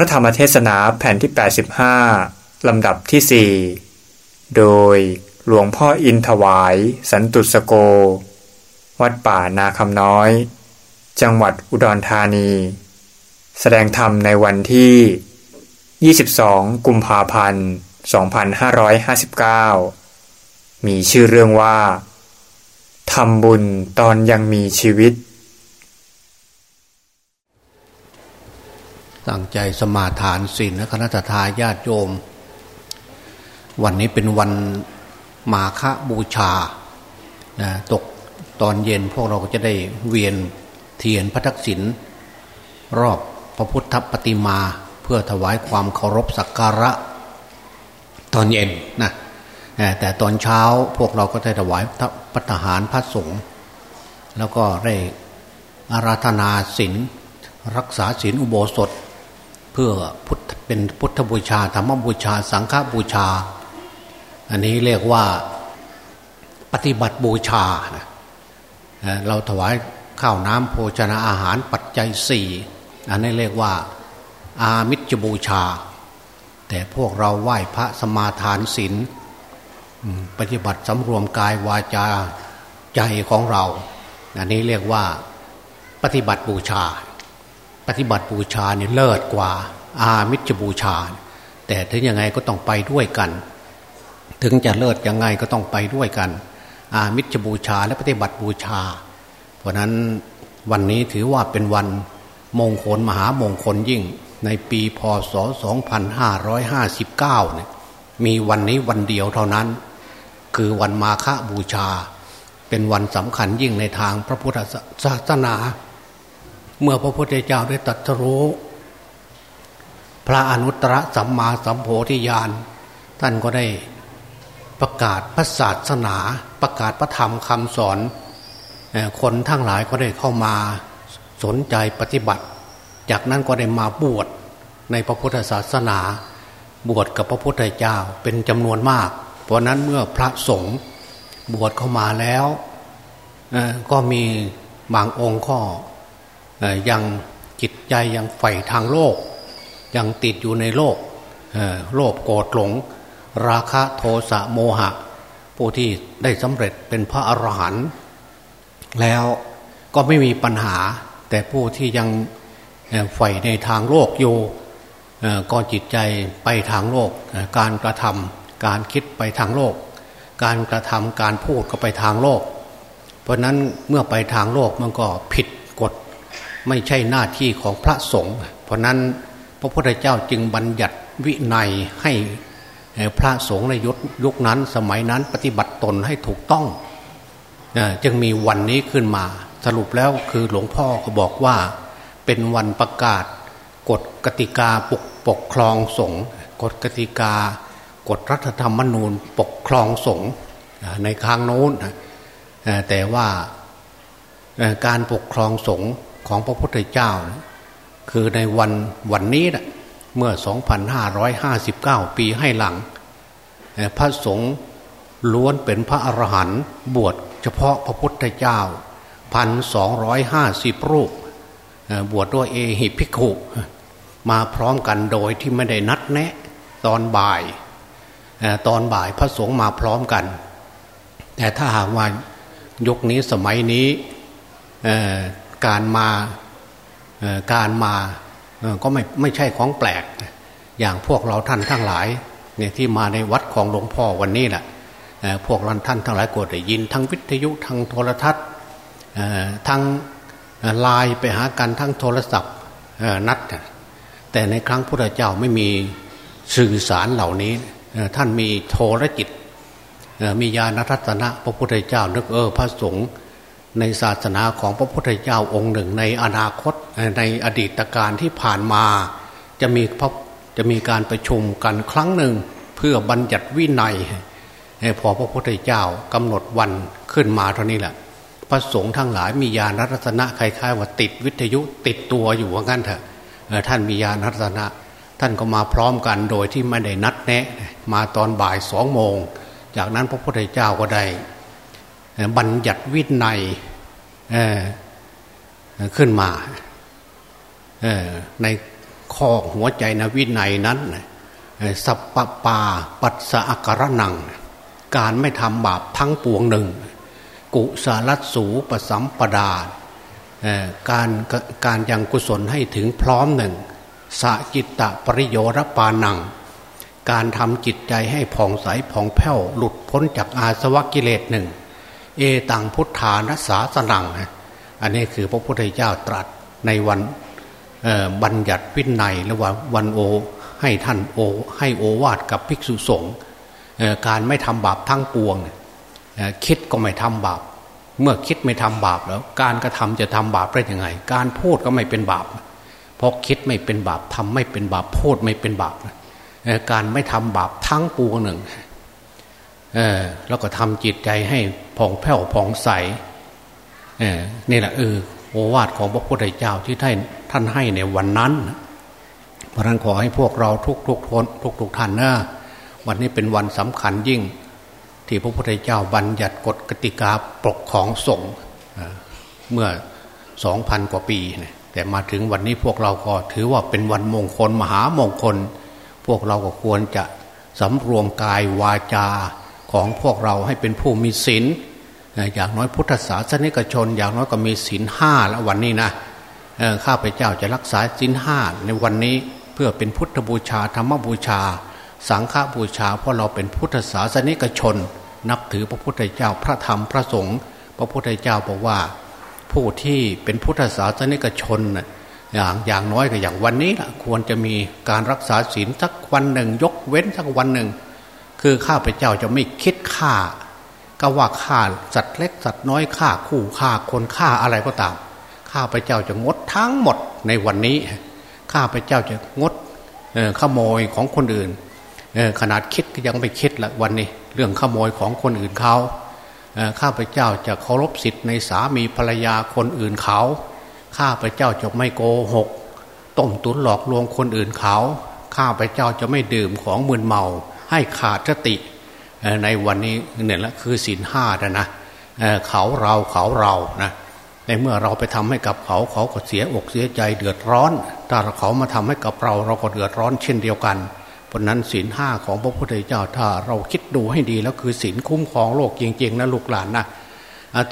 ระธรรมเทศนาแผ่นที่ 85 ลำดับที่ 4 โดยหลวงพ่ออินถวาย สันตุสโก วัดป่านาคำน้อย จังหวัดอุดรธานี แสดงธรรมในวันที่ 22 กุมภาพันธ์ 2559 มีชื่อเรื่องว่าทำบุญตอนยังมีชีวิต ตั้งใจสมาทานศีลและคณะทาญาติโยม วันนี้เป็นวันมาฆบูชานะตกตอนเย็นพวกเราก็จะได้เวียนเทียนพระทักษิณรอบพระพุทธปฏิมาเพื่อถวายความเคารพสักการะ ตอนเย็นนะแต่ตอนเช้าพวกเราก็ได้ถวายปัตหารพระสงฆ์แล้วก็ได้อาราธนาศีลรักษาศีลอุโบสถ เพื่อพุทธเป็นพุทธบูชาธรรมบูชา สังฆบูชา อันนี้เรียกว่าปฏิบัติบูชานะเราถวายข้าวน้ำโภชนาอาหารปัจจัยสี่อันนี้เรียกว่าอามิจบูชา แต่พวกเราไหว้พระสมาทานศีลปฏิบัติสำรวมกายวาจาใจของเรา อันนี้เรียกว่าปฏิบัติบูชา ฏิบัติบูชาเนี่ยเลิศกว่า อามิจบูชา แต่ถึงยังไงก็ต้องไปด้วยกัน ถึงจะเลิศยังไงก็ต้องไปด้วยกัน อามิจบูชาและปฏิบัติบูชา เพราะนั้นวันนี้ถือว่าเป็นวันมงคลมหามงคลยิ่ง ในปีพศ 2559 เนี่ยมีวันนี้วันเดียวเท่านั้น คือวันมาฆบูชา เป็นวันสำคัญยิ่งในทางพระพุทธศาสนา เมื่อพระพุทธเจ้าได้ตรัสรู้ พระอนุตตรสัมมาสัมโพธิญาณท่านก็ได้ประกาศพระศาสนา ประกาศพระธรรมคำสอน คนทั้งหลายก็ได้เข้ามาสนใจปฏิบัติ จากนั้นก็ได้มาบวชในพระพุทธศาสนา บวชกับพระพุทธเจ้าเป็นจำนวนมาก เพราะนั้นเมื่อพระสงฆ์บวชเข้ามาแล้วก็มีบางองค์ข้อ ยังจิตใจยังใฝ่ทางโลก ยังติดอยู่ในโลกโลภโกรธหลง ราคะโทสะโมหะ ผู้ที่ได้สำเร็จเป็นพระอรหันต์แล้วก็ไม่มีปัญหา แต่ผู้ที่ยังใฝ่ในทางโลกอยู่ก็จิตใจไปทางโลก การกระทำการคิดไปทางโลก การกระทำการพูดก็ไปทางโลก เพราะนั้นเมื่อไปทางโลกมันก็ผิด ไม่ใช่หน้าที่ของพระสงฆ์เพราะนั้นพระพุทธเจ้าจึงบัญญัติวินัยให้พระสงฆ์ในยุคยุคนั้นสมัยนั้นปฏิบัติตนให้ถูกต้องจึงมีวันนี้ขึ้นมา สรุปแล้วคือหลวงพ่อก็บอกว่า เป็นวันประกาศกฎกติกาปกปกครองสงฆ์กฎกติกากฎรัฐธรรมนูญปกครองสงฆ์ในครั้งโน้นแต่ว่าการปกครองสงฆ์ ของพระพุทธเจ้า คือในวันวันนี้นะเมื่อ 2,559 ปีให้หลัง พระสงฆ์ล้วนเป็นพระอรหันต์บวชเฉพาะพระพุทธเจ้า 1,250 รูป บวชดด้วยเอหิภิกขุมาพร้อมกันโดยที่ไม่ได้นัดแนะตอนบ่าย ตอนบ่ายพระสงฆ์มาพร้อมกัน แต่ถ้าหากว่ายุคนี้สมัยนี้ การมาการมาก็ไม่ไม่ใช่ของแปลก อย่างพวกเราท่านทั้งหลายเนี่ยที่มาในวัดของหลวงพ่อวันนี้แหละพวกเราท่านทั้งหลายกดได้ยินทั้งวิทยุทั้งโทรทัศน์ทั้งไลน์ไปหากันทั้งโทรศัพท์นัด แต่ในครั้งพุทธเจ้าไม่มีสื่อสารเหล่านี้ท่านมีโทรจิตมีญาณทัศนะพระพุทธเจ้านึกเออพระสงฆ์ ในศาสนาของพระพุทธเจ้าองค์หนึ่ง ในอนาคตในอดีตการที่ผ่านมา จะมีพระจะมีการประชุมกันครั้งหนึ่ง เพื่อบัญญัติวินัยพอพระพุทธเจ้ากำหนดวันขึ้นมาเท่านี้แหละพระสงฆ์ทั้งหลายมีญาณรัตนะคล้ายๆว่าติดวิทยุติดตัวอยู่ว่างั้นเถอะท่านมีญาณรัตนะ ท่านก็มาพร้อมกันโดยที่ไม่ได้นัดแนะ มาตอนบ่ายสองโมง จากนั้นพระพุทธเจ้าก็ได้ บัญญัติวินัยขึ้นมาในข้อหัวใจนะวินัยนั้นสัพปปาปัสสะกรนัง การไม่ทำบาปทั้งปวงหนึ่ง กุสาลัสูปสัมปดาการการยังกุศลให้ถึงพร้อมหนึ่งสจิตตปริโยรปานัง การทำจิตใจให้ผ่องใสผ่องแผ้วหลุดพ้นจากอาสวะกิเลสหนึ่ง เอตังพุทธานัสสาสนัง อันนี้คือพระพุทธเจ้าตรัสในวันบัญญัติวินัยและว่าวันโอให้ท่านโอให้โอวาดกับภิกษุสงฆ์การไม่ทำบาปทั้งปวง คิดก็ไม่ทำบาป เมื่อคิดไม่ทำบาปแล้ว การกระทำจะทำบาปได้ยังไง การพูดก็ไม่เป็นบาปเพราะคิดไม่เป็นบาปทำไม่เป็นบาปพูดไม่เป็นบาปการไม่ทำบาปทั้งปวงหนึ่ง แล้วก็ทำจิตใจให้ผ่องแผ้วผ่องใสเนี่แหละเออโอวาทของพระพุทธเจ้าที่ท่านท่านให้ในวันนั้น เพราะนั้นขอให้พวกเราทุกทุกทนทุกทุกท่านนะวันนี้เป็นวันสำคัญยิ่ง ที่พระพุทธเจ้าบัญญัติกฎกติกาปกของสงฆ์เมื่อสองพันกว่าปีเนี่ยแต่มาถึงวันนี้พวกเราก็ถือว่าเป็นวันมงคลมหามงคล พวกเราก็ควรจะสำรวมกายวาจา ของพวกเราให้เป็นผู้มีศีลอย่างน้อยพุทธศาสนิกชน อย่างน้อยก็มีศีลห้าแล้ววันนี้นะข้าพเจ้าจะรักษาศีลห้าในวันนี้เพื่อเป็นพุทธบูชาธรรมบูชา สังฆบูชา เพราะเราเป็นพุทธศาสนิกชน นับถือพระพุทธเจ้าพระธรรมพระสงฆ์พระพุทธเจ้าบอกว่า ผู้ที่เป็นพุทธศาสนิกชนอย่างอย่างน้อยก็อย่างวันนี้ละควรจะมีการรักษาศีลสักวันหนึ่ง ยกเว้นสักวันหนึ่ง คือข้าพเจ้าจะไม่คิดฆ่า ก็ว่าฆ่าสัตว์เล็กสัตว์น้อยฆ่าคู่ฆ่าคนฆ่าอะไรก็ตาม ข้าพเจ้าจะงดทั้งหมดในวันนี้ ข้าพเจ้าจะงดขโมยของคนอื่นขนาดคิดก็ยังไม่คิดละวันนี้ เรื่องขโมยของคนอื่นเขาข้าพเจ้าจะเคารพสิทธิ์ในสามีภรรยาคนอื่นเขา ข้าพเจ้าจะไม่โกหก ต้มตุ๋นหลอกลวงคนอื่นเขา ข้าพเจ้าจะไม่ดื่มของมึนเมา ให้ขาดสติในวันนี้เนี่ยละคือศีลห้านะนะเขาเราเขาเรานะในเมื่อเราไปทำให้กับเขาเขาก็เสียอกเสียใจเดือดร้อน ถ้าเขามาทำให้กับเราเราก็เดือดร้อนเช่นเดียวกัน เพราะนั้นศีลห้าของพระพุทธเจ้าถ้าเราคิดดูให้ดีแล้วคือศีลคุ้มครองโลกจริงๆนะลูกหลานนะ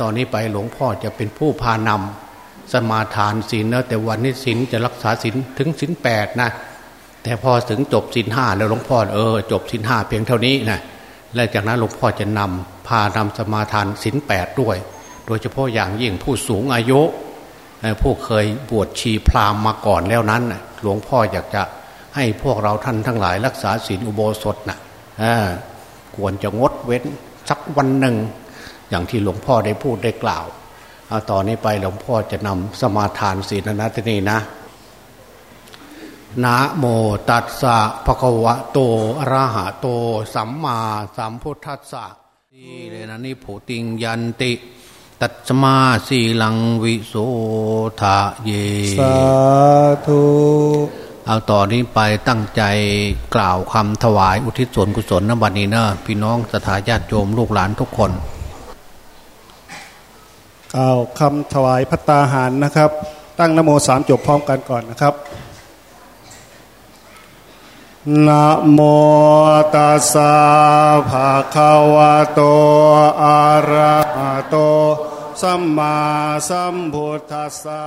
ตอนนี้ไปหลวงพ่อจะเป็นผู้พานำสมาทานศีลนะแต่วันนี้ศีลจะรักษาศีลถึงศีลแปดนะ แต่พอถึงจบศีลห้าแล้วหลวงพ่อเออจบศีลห้าเพียงเท่านี้นะและจากนั้นหลวงพ่อจะนำพานำสมาทานศีลแปดด้วย โดยเฉพาะอย่างยิ่งผู้สูงอายุผู้เคยบวชชีพราหมณ์มาก่อนแล้วนั้นหลวงพ่ออยากจะให้พวกเราท่านทั้งหลาย รักษาศีลอุโบสถนะ่ะควรจะงดเว้นสักวันหนึ่ง อย่างที่หลวงพ่อได้พูดได้กล่าวเอาต่อนนี้ไปหลวงพ่อจะนำสมาทานศีลนะที่นี่นะ นะโมตัสสะภะคะวะโตอะระหะโต สัมมาสัมพุทธัสสะนี่เลยนะนี่ผูติงยันติ ตัสมาสีลังวิโสทะเย สาธุเอาต่อนนี้ไปตั้งใจกล่าวคำถวายอุทิศส่วนกุศลนบัดนี้นะพี่น้องสถาญาติโยมลูกหลานทุกคนกล่าวคำถวายพัตตาหารนะครับ ตั้งนโมสามจบพร้อมกันก่อนนะครับ นะโมตัสสะภะคะวะโต อะระหะโต สัมมาสัมพุทธัสสะ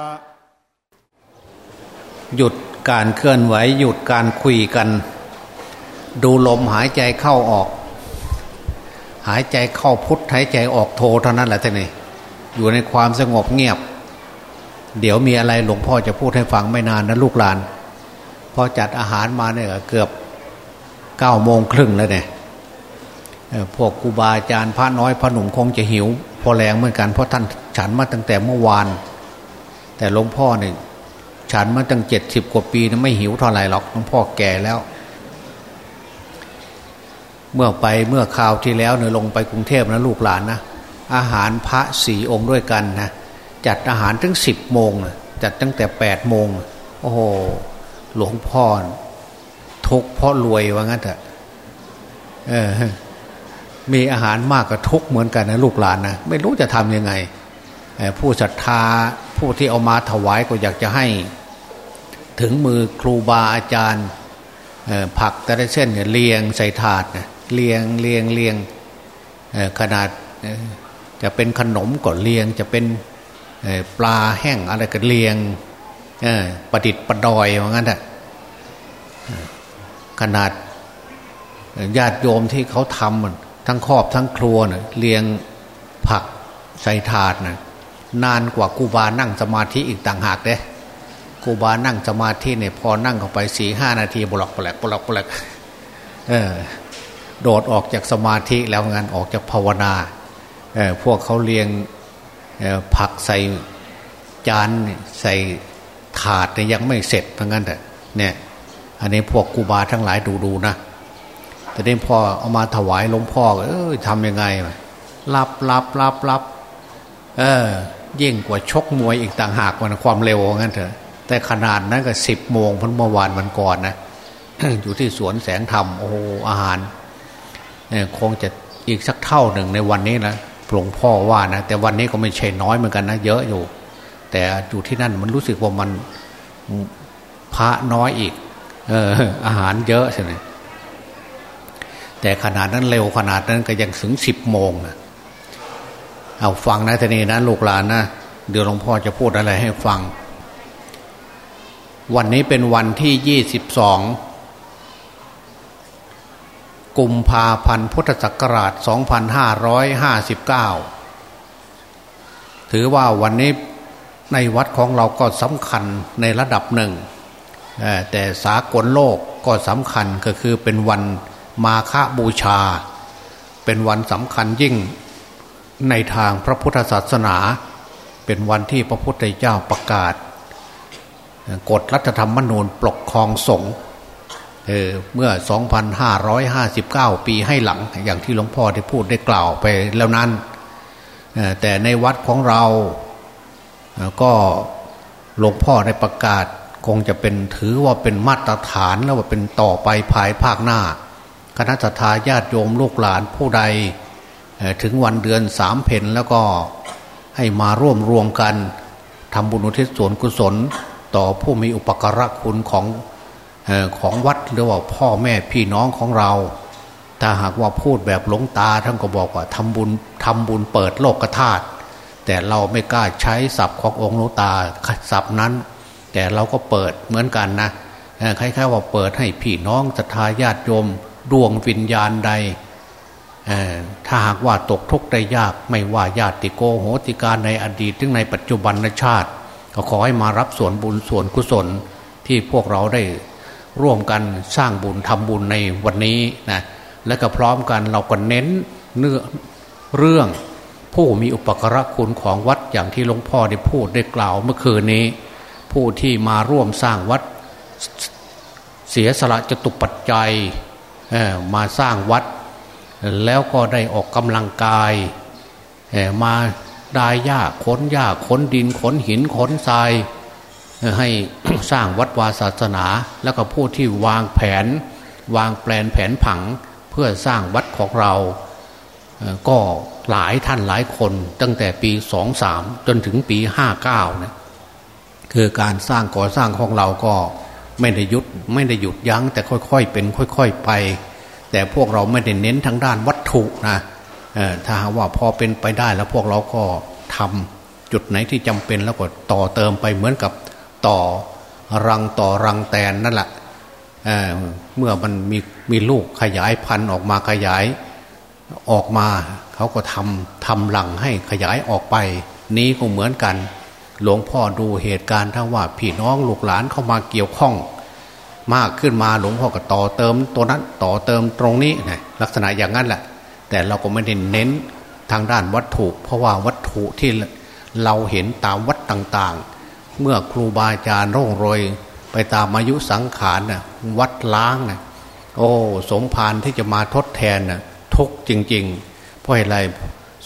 หยุดการเคลื่อนไหว หยุดการคุยกัน ดูลมหายใจเข้าออก หายใจเข้าพุทหายใจออกโทเท่านั้นแหละท่านนี่อยู่ในความสงบเงียบ เดี๋ยวมีอะไรหลวงพ่อจะพูดให้ฟังไม่นานนะลูกหลาน พอจัดอาหารมาเนี่ยเกือบเก้าโมงครึ่งแล้วเนี่ยพวกครูบาอาจารย์พระน้อยพระหนุ่มคงจะหิว พอแรงเหมือนกันเพราะท่านฉันมาตั้งแต่เมื่อวาน แต่หลวงพ่อเนี่ยฉันมาตั้งเจ็ดสิบกว่าปีนะไม่หิวเท่าไหร่หรอกหลวงพ่อแก่แล้ว เมื่อไปเมื่อคราวที่แล้วเนี่ยลงไปกรุงเทพนะลูกหลานนะอาหารพระสี่องค์ด้วยกันนะจัดอาหารถึงสิบโมงจัดตั้งแต่แปดโมงโอ้โห หลวงพ่อทุกเพราะรวยว่างั้นเถอะเออ มีอาหารมากกับทุกเหมือนกันนะลูกหลานนะไม่รู้จะทำยังไงผู้ศรัทธาผู้ที่เอามาถวายก็อยากจะให้ ถึงมือครูบาอาจารย์ผักแต่ละเส้นเนี่ยเลียงใส่ถาดเนี่ยเลียงเลียงเลียงขนาดจะเป็นขนมก็เลียง จะเป็นปลาแห้งอะไรก็เลียง ประดิษฐ์ประดอยว่างั้นแหะขนาดญาติโยมที่เขาทำทั้งครอบทั้งครัวเนะเลียงผักใส่ถาดนะนานกว่ากูบานั่งสมาธิอีกต่างหากเด้กูบานั่งสมาธิเนี่ยพอนั่งเข้าไปสี่ห้านาทีบล็อกแปลกบล็อกแปลกเออ โดดออกจากสมาธิแล้วงานออกจากภาวนาเออพวกเขาเลี้ยงผักใส่จานใส่ ถาดเนี่ยยังไม่เสร็จเพราะงั้นแต่เนี่ยอันนี้พวกกูบาทั้งหลายดูดูนะแต่นี้พ่อเอามาถวายหลวงพ่อเออทำยังไงรับรับรับรับเออยิ่งกว่าชกมวยอีกต่างหากมันความเร็วงั้นเถอะแต่ขนาดนั้นก็สิบโมงพันเมื่อวานวันก่อนนะอยู่ที่สวนแสงธรรมโอ้อาหารคงจะอีกสักเท่าหนึ่งในวันนี้นะหลวงพ่อว่านะแต่วันนี้ก็ไม่ใช่น้อยเหมือนกันนะเยอะอยู่ แต่อยู่ที่นั่นมันรู้สึกว่ามันพระน้อยอีก เอออาหารเยอะใช่ไหมแต่ขนาดนั้นเร็วขนาดนั้นก็ยังถึงสิบโมงนะเอาฟังนะทีนี้นะลูกหลานนะเดี๋ยวหลวงพ่อจะพูดอะไรให้ฟัง วันนี้เป็นวันที่ยี่สิบสองกุมภาพันธ์พุทธศักราช 2559 ถือว่าวันนี้ ในวัดของเราก็สำคัญในระดับหนึ่ง แต่สากลโลกก็สำคัญก็คือเป็นวันมาฆบูชา เป็นวันสำคัญยิ่งในทางพระพุทธศาสนา เป็นวันที่พระพุทธเจ้าประกาศ กฎรัฐธรรมนูญปกครองสงฆ์เมื่อ 2,559 ปีให้หลัง อย่างที่หลวงพ่อได้พูดได้กล่าวไปแล้วนั้น แต่ในวัดของเรา ก็หลวงพ่อได้ประกาศคงจะเป็นถือว่าเป็นมาตรฐานแล้วว่าเป็นต่อไปภายภาคหน้า คณะทาญาติโยมลูกหลานผู้ใดถึงวันเดือนสามเพนแล้วก็ให้มาร่วมรวมกันทำบุญอุทิศส่วนกุศล ต่อผู้มีอุปการะคุณของของวัดหรือว่าพ่อแม่พี่น้องของเรา ถ้าหากว่าพูดแบบหลงตาท่านก็บอกว่าทำบุญทำบุญเปิดโลกธาตุ แต่เราไม่กล้าใช้ศัพท์ขององค์หลวงตาศัพท์นั้น แต่เราก็เปิดเหมือนกันนะคล้ายๆว่าเปิดให้พี่น้องศรัทธาญาติโยมดวงวิญญาณใดถ้าหากว่าตกทุกข์ได้ยาก ไม่ว่าญาติโกโหติการในอดีตถึงในปัจจุบันชาติ ก็ขอให้มารับส่วนบุญส่วนกุศลที่พวกเราได้ร่วมกันสร้างบุญทำบุญในวันนี้นะและก็พร้อมกันเราก็เน้นเนื้อเรื่อง ผู้มีอุปกรคุณของวัดอย่างที่หลวงพ่อได้พูดได้กล่าวเมื่อคืนนี้ ผู้ที่มาร่วมสร้างวัดเสียสละจตุปัจจัยมาสร้างวัด แล้วก็ได้ออกกำลังกายมาไดายหญ้าขนหญ้าขนดินขนหินขนทรายให้สร้างวัดวาศาสนา แล้วก็ผู้ที่วางแผน วางแปลนแผนผังเพื่อสร้างวัดของเรา ก็ หลายท่านหลายคนตั้งแต่ปีสองสามจนถึงปีห้าเก้านะคือการสร้างก่อสร้างของเราก็ไม่ได้ยุดไม่ได้หยุดยัง้ง แต่ค่อยๆ เป็นค่อย ๆ ไป แต่พวกเราไม่ได้เน้นทางด้านวัตถุนะถ้าว่าพอเป็นไปได้แล้วพวกเราก็ทำจุดไหนที่จำเป็นแล้วก็ต่อเติมไปเหมือนกับต่อรังต่อรังแตนนั่นแหละเเมื่อมันมีมีลูกขยายพันธุ์ออกมาขยายออกมา เขาก็ทำทำหลังให้ขยายออกไป นี้ก็เหมือนกัน หลวงพ่อดูเหตุการณ์ทั้งว่าพี่น้องลูกหลานเข้ามาเกี่ยวข้อง มากขึ้นมาหลวงพ่อก็ต่อเติมตัวนั้นต่อเติมตรงนี้นะลักษณะอย่างนั้นแหละแต่เราก็ไม่ได้เน้นทางด้านวัตถุ เพราะว่าวัตถุที่เราเห็นตามวัดต่างๆ เมื่อครูบาอาจารย์ร่องรอยไปตามอายุสังขารน่ะวัดล้างน่ะโอ้สมภารที่จะมาทดแทนน่ะทุกจริง ๆ เพราะอะไร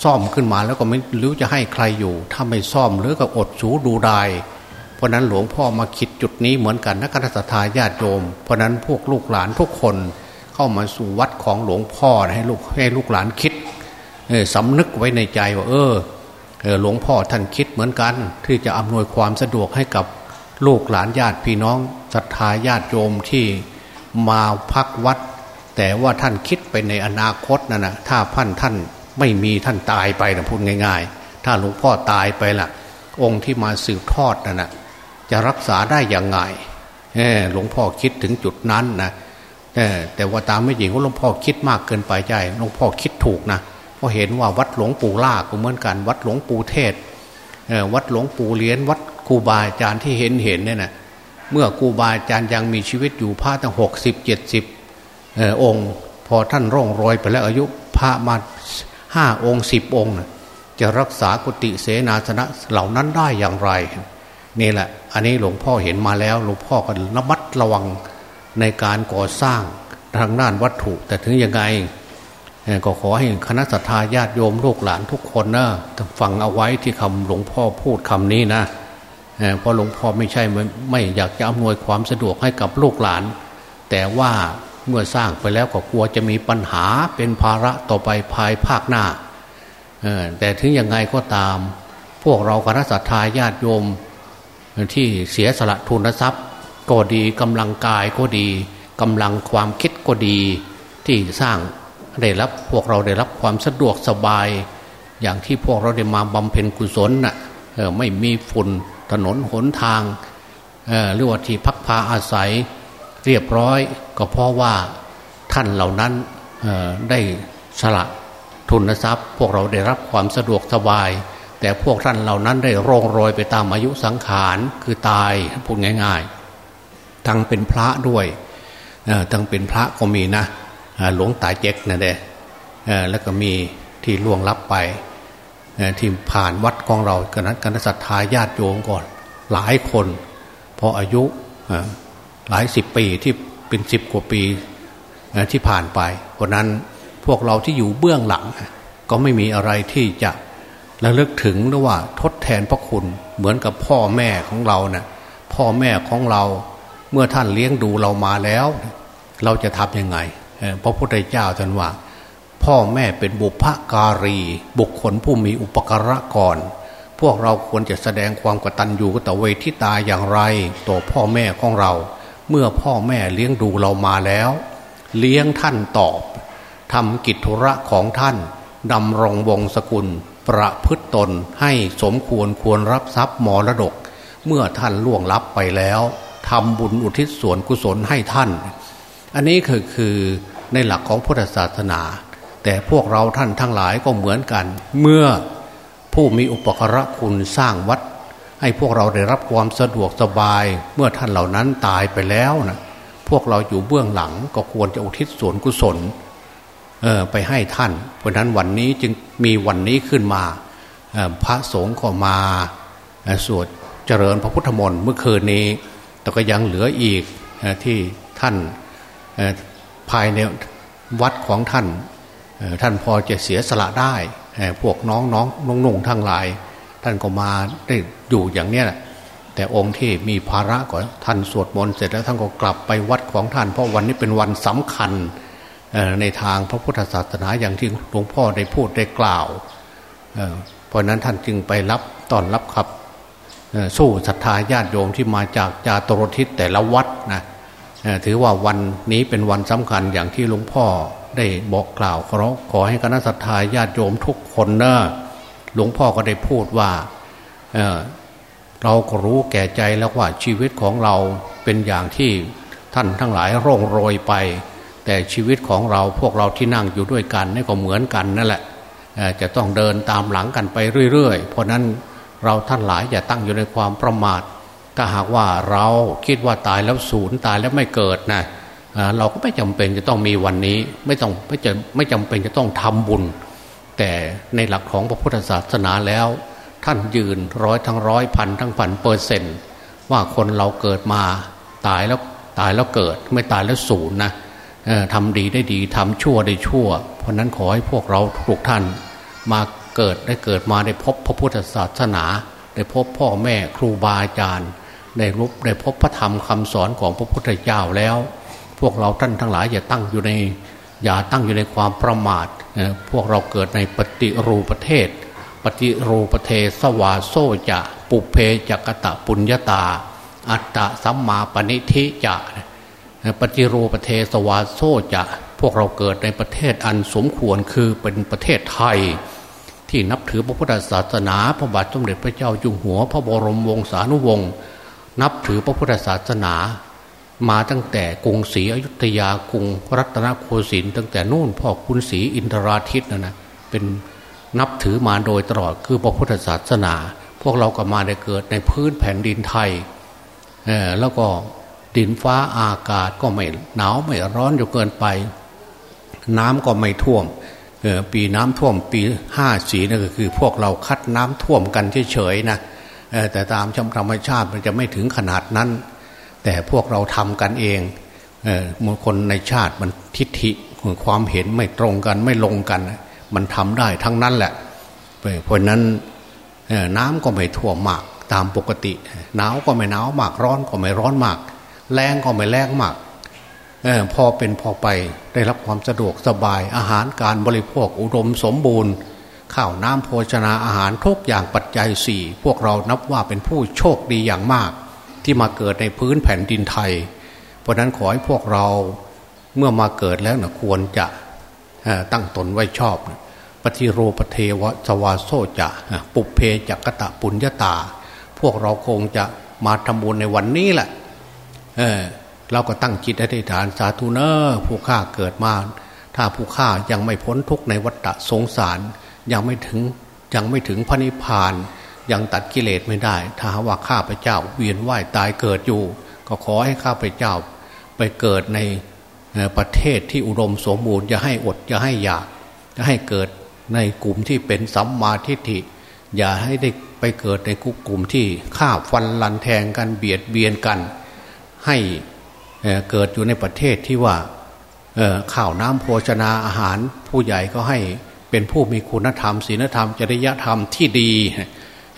ซ่อมขึ้นมาแล้วก็ไม่รู้จะให้ใครอยู่ ถ้าไม่ซ่อมหรือก็อดสูดูได้เพราะนั้นหลวงพ่อมาคิดจุดนี้เหมือนกันนักการศรัทาญาติโยม เพราะนั้นพวกลูกหลานทุกคนเข้ามาสู่วัดของหลวงพ่อให้ลูกให้ลูกหลานคิดสำนึกไว้ในใจว่าเออหลวงพ่อท่านคิดเหมือนกัน ที่จะอำนวยความสะดวกให้กับลูกหลานญาติพี่น้องศรัทธาญาติโยมที่มาพักวัด แต่ว่าท่านคิดไปในอนาคตนั่นนะถ้าพันท่านไม่มีท่านตายไปนะพูดง่าย ๆ ถ้าหลวงพ่อตายไปล่ะ องค์ที่มาสืบทอดนั่นนะจะรักษาได้อย่างไงหลวงพ่อคิดถึงจุดนั้นนะแต่ว่าตามไม่หญิงว่าหลวงพ่อคิดมากเกินไปใจหลวงพ่อคิดถูกนะเพราะเห็นว่าวัดหลวงปู่ล่าก็เหมือนกัน วัดหลวงปู่เทศวัดหลวงปู่เลี้ยน วัดครูบาอาจารย์ที่เห็นเห็นเนี่ยนะเมื่อครูบาอาจารย์ยังมีชีวิตอยู่พระตั้งหกสิบเจ็ดสิบ องค์พอท่านร่องรอยไปแล้วอายุพระมาห้าองค์สิบองค์ จะรักษากุฏิเสนาสนะเหล่านั้นได้อย่างไร นี่แหละ อันนี้หลวงพ่อเห็นมาแล้วหลวงพ่อก็ระมัดระวังในการก่อสร้างทางด้านวัตถุ แต่ถึงยังไงก็ขอให้คณะสัตยาญาติโยมลูกหลานทุกคนนะฟังเอาไว้ที่คำหลวงพ่อพูดคำนี้นะเพราะหลวงพ่อไม่ใช่ไม่อยากจะอำนวยความสะดวกให้กับลูกหลาน แต่ว่า เมื่อสร้างไปแล้วก็กลัวจะมีปัญหาเป็นภาระต่อไปภายภาคหน้าแต่ถึงยังไงก็ตาม พวกเราคณะสัตยาญาติโยมที่เสียสละทุนทรัพย์ ก็ดีกำลังกายก็ดีกำลังความคิดก็ดีที่สร้างได้รับพวกเราได้รับความสะดวกสบาย อย่างที่พวกเราได้มาบำเพ็ญกุศลน่ะไม่มีฝุ่นถนนหนทางหรือว่าที่พักพาอาศัย เรียบร้อย ก็เพราะว่าท่านเหล่านั้นได้สละทุนทรัพย์ พวกเราได้รับความสะดวกสบาย แต่พวกท่านเหล่านั้นได้ร่องรอยไปตามอายุสังขารคือตายพูดง่าย ๆ ทั้งเป็นพระด้วยทั้งเป็นพระก็มีนะหลวงตาเจ๊กนะเด้แล้วก็มีที่ล่วงลับไปที่ผ่านวัดของเรากนักนศรัทธาญาติโยมก่อน หลายคน พออายุ หลายสิบปีที่เป็นสิบกว่าปีที่ผ่านไปเพราะนั้นพวกเราที่อยู่เบื้องหลัง ก็ไม่มีอะไรที่จะระลึกถึงหรือว่าทดแทนพระคุณเหมือนกับพ่อแม่ของเราเนะ่ยพ่อแม่ของเราเมื่อท่านเลี้ยงดูเรามาแล้ว เราจะทำยังไงพระพุทธเจ้าท่านว่า พ่อแม่เป็นบุพการี บุคคลผู้มีอุปการะก่อน พวกเราควรจะแสดงความกตัญญูกตเวทิตาอย่างไร ต่อพ่อแม่ของเรา เมื่อพ่อแม่เลี้ยงดูเรามาแล้ว เลี้ยงท่านตอบทำกิจธุระของท่านดำรงวงศกุล ประพฤตตนให้สมควรควรรับทรัพย์มรดก เมื่อท่านล่วงลับไปแล้วทำบุญอุทิศส่วนกุศลให้ท่าน อันนี้คือคือในหลักของพุทธศาสนา แต่พวกเราท่านทั้งหลายก็เหมือนกัน เมื่อผู้มีอุปกระคุณสร้างวัด ให้พวกเราได้รับความสะดวกสบายเมื่อท่านเหล่านั้นตายไปแล้วนะพวกเราอยู่เบื้องหลังก็ควรจะอุทิศส่วนกุศลเออไปให้ท่าน เพราะนั้นวันนี้จึงมีวันนี้ขึ้นมาพระสงฆ์ก็มาสวดเจริญพระพุทธมนต์เมื่อคืนนี้ แต่ก็ยังเหลืออีกที่ท่านภายในวัดของท่านท่านพอจะเสียสละได้ พวกน้องน้องนงนุ่งทั้งหลาย ท่านก็มาได้อยู่อย่างเนี้ยแต่องค์ที่มีภาระก่อนท่านสวดมนต์เสร็จแล้วท่านก็กลับไปวัดของท่าน เพราะวันนี้เป็นวันสำคัญในทางพระพุทธศาสนาอย่างที่หลวงพ่อได้พูดได้กล่าวเพราะนั้นท่านจึงไปรับตอนรับขับสู้ศรัทธาญาติโยมที่มาจากจาตรทิศแต่ละวัดนะถือว่าวันนี้เป็นวันสำคัญอย่างที่หลวงพ่อได้บอกกล่าวขอขอให้คณะสัตยาญาติโยมทุกคนเนอะ หลวงพ่อก็ได้พูดว่าเเราก็รู้แก่ใจแล้วว่าชีวิตของเราเป็นอย่างที่ท่านทั้งหลายร่องโรยไป แต่ชีวิตของเราพวกเราที่นั่งอยู่ด้วยกันนี่ก็เหมือนกันนั่นแหละจะต้องเดินตามหลังกันไปเรื่อยๆ เพราะนั้นเราท่านหลายอย่าตั้งอยู่ในความประมาท ถ้าหากว่าเราคิดว่าตายแล้วศูนย์ตายแล้วไม่เกิดนะเราก็ไม่จำเป็นจะต้องมีวันนี้ ไม่ต้องไม่จะไม่จำเป็นจะต้องทำบุญ แต่ในหลักของพระพุทธศาสนาแล้ว ท่านยืนร้อยทั้งร้อยพันทั้งพันเปอร์เซนต์ว่าคนเราเกิดมาตายแล้วตายแล้วเกิดไม่ตายแล้วศูนย์นะทำดีได้ดีทำชั่วได้ชั่ว เพราะนั้นขอให้พวกเราทุกท่าน มาเกิดได้เกิดมาได้พบพระพุทธศาสนา ได้พบพ่อแม่ครูบาอาจารย์ได้รู้ได้พบพระธรรมคำสอนของพระพุทธเจ้าแล้ว พวกเราท่านทั้งหลายอย่าตั้งอยู่ใน อย่าตั้งอยู่ในความประมาทพวกเราเกิดในปฏิรูประเทศ ปฏิรูประเทศสวาโซจะปุเพจักตะปุญญาตา อัตตะสัมมาปณิทิจะปฏิรูประเทศสวาโซจะพวกเราเกิดในประเทศอันสมควรคือเป็นประเทศไทย ที่นับถือพระพุทธศาสนาพระบาทสมเด็จพระเจ้าอยู่หัว พระบรมวงศานุวงศ์นับถือพระพุทธศาสนา มาตั้งแต่กรุงศรีอยุธยากรุงรัตนโกสินทร์ตั้งแต่นู่นพ่อคุณศรีอินทราทิตนะนะเป็นนับถือมาโดยตลอดคือพระพุทธศาสนา พวกเราก็มาได้เกิดในพื้นแผ่นดินไทยแล้วก็ดินฟ้าอากาศก็ไม่หนาวไม่ร้อนจนเกินไป น้ำก็ไม่ท่วมปีน้ำท่วมปีห้าสีนั่นก็คือ พวกเราคัดน้ำท่วมกันเฉยๆนะแต่ตามธรรมชาติมันจะไม่ถึงขนาดนั้น แต่พวกเราทำกันเองมคนในชาติมันทิฏฐิความเห็นไม่ตรงกันไม่ลงกัน มันทำได้ทั้งนั้นแหละ เพราะนั้นน้ำก็ไม่ท่วมมากตามปกติหนาวก็ไม่หนาวมากร้อนก็ไม่ร้อนมากแรงก็ไม่แรงมากออพอเป็นพอไปได้รับความสะดวกสบายอาหารการบริโภคอุดมสมบูรณ์ ข้าวน้ำโภชนาอาหารทุกอย่างปัจจัยสี่พวกเรานับว่าเป็นผู้โชคดีอย่างมาก ที่มาเกิดในพื้นแผ่นดินไทย เพราะนั้นขอให้พวกเราเมื่อมาเกิดแล้วนะควรจะตั้งตนไว้ชอบปฏิโรปเทวสวาโซจะปุเพจักตะปุญญาตา พวกเราคงจะมาทำบุญในวันนี้แหละเเราก็ตั้งจิตอธิษฐานสาธุเนอผู้ฆ่าเกิดมา ถ้าผู้ฆ่ายังไม่พ้นทุกในวัฏสงสาร ยังไม่ถึงยังไม่ถึงพระนิพพาน ยังตัดกิเลสไม่ได้ ถ้าว่าข้าพเจ้าเวียนว่ายตายเกิดอยู่ ก็ขอให้ข้าพเจ้าไปเกิดในประเทศที่อุดมสมบูรณ์อย่าให้อดอย่าให้อยากจะให้เกิดในกลุ่มที่เป็นสัมมาทิฏฐิ อย่าให้ได้ไปเกิดในกลุ่มที่ฆ่าฟันลันแทงกันเบียดเบียนกัน ให้เกิดอยู่ในประเทศที่ว่าข้าวน้ำโภชนาอาหาร ผู้ใหญ่ก็ให้เป็นผู้มีคุณธรรมศีลธรรม จริยธรรมที่ดี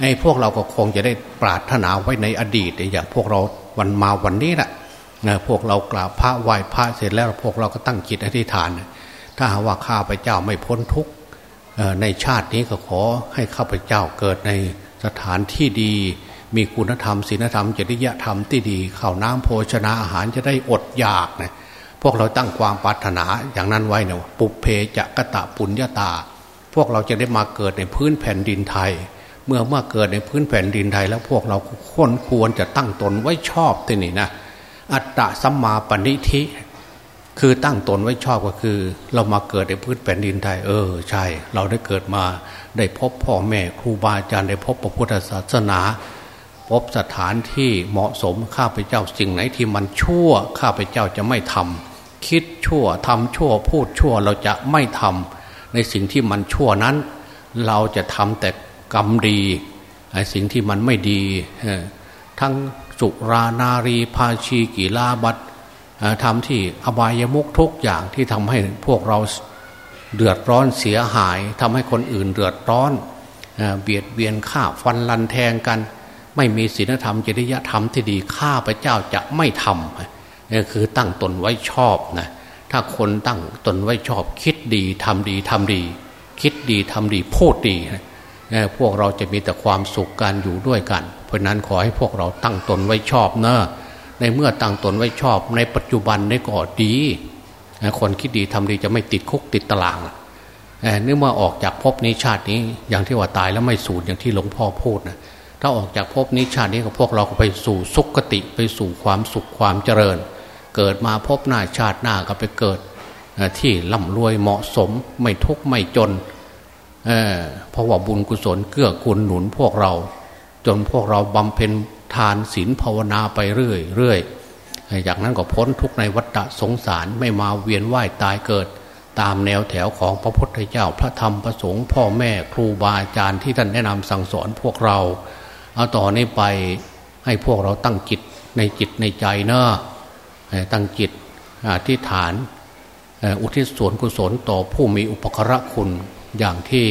ให้พวกเราก็คงจะได้ปรารถนาไว้ในอดีตอย่างพวกเราวันมาวันนี้แหละพวกเรากราบพระไหว้พระเสร็จแล้วพวกเราก็ตั้งจิตอธิษฐาน ถ้าหาว่าข้าพเจ้าไม่พ้นทุกข์ในชาตินี้ก็ขอให้ข้าพเจ้าเกิดในสถานที่ดี มีคุณธรรมศีลธรรมจริยธรรมที่ดีข้าวน้ำโภชนาอาหารจะได้อดอยากนะพวกเราตั้งความปรารถนาอย่างนั้นไว้เนี่ยปุเพจะกะตะปุญญาตา พวกเราจะได้มาเกิดในพื้นแผ่นดินไทย เมื่อมาเกิดในพื้นแผ่นดินไทยแล้วพวกเราควรควรจะตั้งตนไว้ชอบที่นี่นะอัตตะสัมมาปณิธิ คือตั้งตนไว้ชอบก็คือ เรามาเกิดในพื้นแผ่นดินไทย เออ ใช่ เราได้เกิดมาได้พบพ่อแม่ครูบาอาจารย์ได้พบพระพุทธศาสนา พบสถานที่เหมาะสมข้าพเจ้าสิ่งไหนที่มันชั่วข้าพเจ้าจะไม่ทำคิดชั่วทำชั่วพูดชั่วเราจะไม่ทำในสิ่งที่มันชั่วนั้น เราจะทำแต่ กรรมดีไอ้สิ่งที่มันไม่ดี ทั้งสุรานารีภาชีกีลาบัตทำที่อบายมุกทุกอย่างที่ทำให้พวกเราเดือดร้อนเสียหายทำให้คนอื่นเดือดร้อนเบียดเบียนฆ่าฟันลันแทงกัน ไม่มีศีลธรรมจริยธรรมที่ดีข้าพเจ้าจะไม่ทำนี่คือตั้งตนไว้ชอบนะถ้าคนตั้งตนไว้ชอบคิดดีทำดีทำดี คิดดีทำดีพูดดี พวกเราจะมีแต่ความสุขการอยู่ด้วยกัน เพราะนั้นขอให้พวกเราตั้งตนไว้ชอบเนอะในเมื่อตั้งตนไว้ชอบ ในปัจจุบันได้ก็ดีคนคิดดีทำดีจะไม่ติดคุกติดตารางเนื่อมาออกจากภพนี้ชาตินี้ อย่างที่ว่าตายแล้วไม่สูญอย่างที่หลวงพ่อพูดนะถ้าออกจากภพนี้ชาตินี้ก็พวกเราก็ไปสู่สุขติไปสู่ความสุขความเจริญ เกิดมาพบหน้าชาติหน้าก็ไปเกิดที่ร่ำรวยเหมาะสมไม่ทุกข์ไม่จน เเพราะว่าบุญกุศลเกื้อกูลหนุนพวกเรา จนพวกเราบำเพ็ญทานศีลภาวนาไปเรื่อยเรื่อยจากนั้นก็พ้นทุกในวัฏสงสารไม่มาเวียนว่ายตายเกิด ตามแนวแถวของพระพุทธเจ้าพระธรรมพระสงฆ์พ่อแม่ครูบาอาจารย์ที่ท่านแนะนำสั่งสอนพวกเรา เอาต่อนนี้ไปให้พวกเราตั้งจิตในจิตในใจเนอะตั้งจิตที่ฐานอุทิศส่วนกุศลต่อผู้มีอุปกระคุณ อย่างที่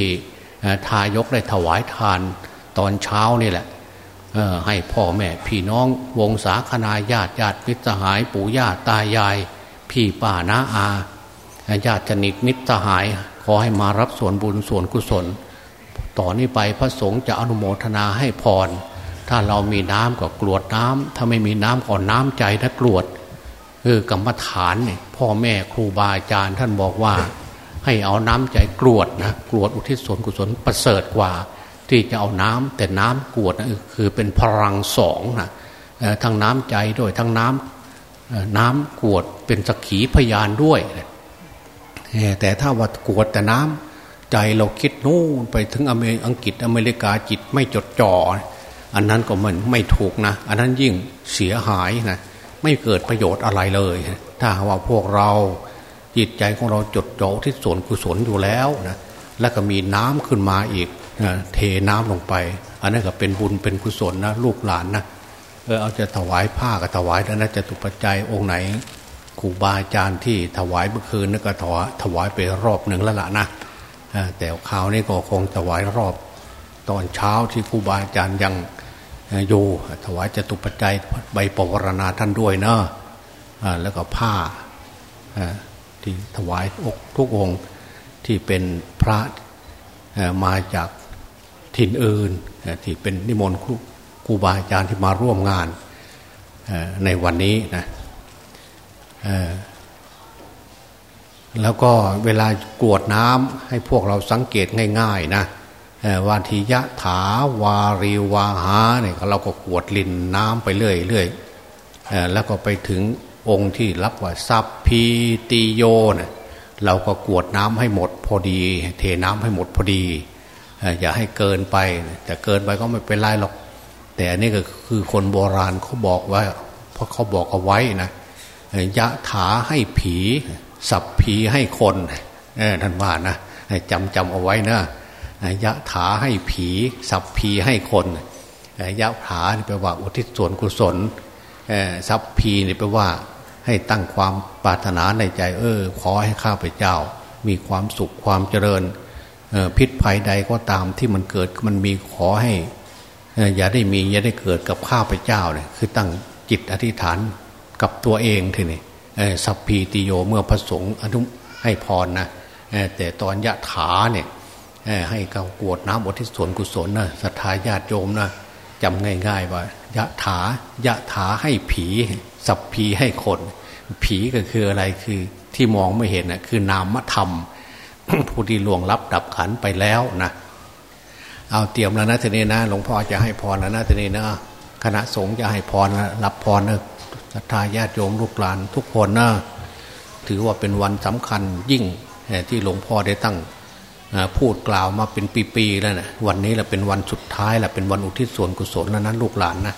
ทายกได้ถวายทานตอนเช้านี่แหละให้พ่อแม่พี่น้องวงศาคณาญาติญาติมิตรสหายปู่ย่าตายาย พี่ป่าน้าอาญาติชนิดมิตรสหาย ขอให้มารับส่วนบุญส่วนกุศล ต่อนนี้ไปพระสงฆ์จะอนุโมทนาให้พร ถ้าเรามีน้ำก็กรวดน้ำถ้าไม่มีน้ำก็น้ำใจนะกรวดคือกรรมฐานเนี่ยพ่อแม่ครูบาอาจารย์ท่านบอกว่า ให้เอาน้ำใจกรวดนะกรวดอุทิศส่วนกุศลประเสริฐกว่า ที่จะเอาน้ำแต่น้ำกรวดนะคือเป็นพลังสองนะทั้งน้ำใจด้วยทั้งน้ำน้ำกรวดเป็นสักขีพยานด้วย แต่ถ้าว่ากรวดแต่น้ำใจเราคิดนู่นไปถึงอเมริอังกฤษอเมริกาจิตไม่จดจ่ออันนั้นก็มันไม่ถูกนะ อันนั้นยิ่งเสียหายนะไม่เกิดประโยชน์อะไรเลย ถ้าว่าพวกเรา จิตใจของเราจดจ่อที่ส่วนกุศลอยู่แล้วนะแล้วก็มีน้ำขึ้นมาอีกเทน้ำลงไป อันนั้นก็เป็นบุญเป็นกุศลนะลูกหลานนะเออเอาจะถวายผ้าก็ถวายแล้วนะจะตุปัจจัยองค์ไหนครูบาอาจารย์ที่ถวายเมื่อคืนนั่นก็ถวายถวายไปรอบหนึ่งแล้วล่ะนะแต่คราวนี้ก็คงถวายรอบ ตอนเช้าที่ครูบาอาจารย์ยังอยู่ถวายจตุปัจจัยใบปวารณาท่านด้วยเนาะแล้วก็ผ้า ที่ถวายอกทุกองค์ที่เป็นพระมาจากถิ่นอื่นที่เป็นนิมนต์ครูบาอาจารย์ที่มาร่วมงานในวันนี้นะแล้วก็เวลากรวดน้ำให้พวกเราสังเกตง่าย ๆ นะวาทิยะถาวารีวาหาเนี่ยเราก็กวดลินน้ำไปเรื่อยๆแล้วก็ไปถึง องค์ที่รับว่าซับพีติโยเนี่ยเราก็กวดน้ำให้หมดพอดี เทน้ำให้หมดพอดี อย่าให้เกินไป แต่เกินไปก็ไม่เป็นไรหรอก แต่อันนี้ก็คือคนโบราณเขาบอกว่าเพราะเขาบอกเอาไว้นะยะถาให้ผี สับผีให้คนท่านว่านะจำจำเอาไว้นะยะถาให้ผี สับผีให้คนยะถาแปลว่าอุทิศส่วนกุศลสับผีนี่แปลว่า ให้ตั้งความปรารถนาในใจ เออ ขอให้ข้าพเจ้า มีความสุขความเจริญพิษภัยใดก็ตามที่มันเกิดมันมีขอให้อย่าได้มีอย่าได้เกิดกับข้าพเจ้าเนี่ยคือตั้งจิตอธิษฐานกับตัวเองทีนี่สัพพีติโยเมื่อพระสงฆ์อนุให้พรนะแต่ตอนยะถาเนี่ยให้เกากวดน้ำบทที่ส่วนกุศลนะศรัทธาญาติโยมนะจำง่าย ๆ ว่า ยะถายะถาให้ผี สัพพีให้คน ผีก็คืออะไรคือที่มองไม่เห็นนะคือนามธรรม ผู้ที่ล่วงลับดับขันไปแล้วนะเอาเตรียมแล้วนะทีนี้นะหลวงพ่อจะให้พรแล้วนะทีนี้นะคณะสงฆ์จะให้พรนะรับพรนะศรัทธาญาติโยมลูกหลาน ทุกคนนะถือว่าเป็นวันสำคัญยิ่งที่หลวงพ่อได้ตั้งพูดกล่าวมาเป็นปีๆแล้วนะวันนี้แหละเป็นวันสุดท้ายแหละเป็นวันอุทิศส่วนกุศลแล้วนั้นลูกหลานนะ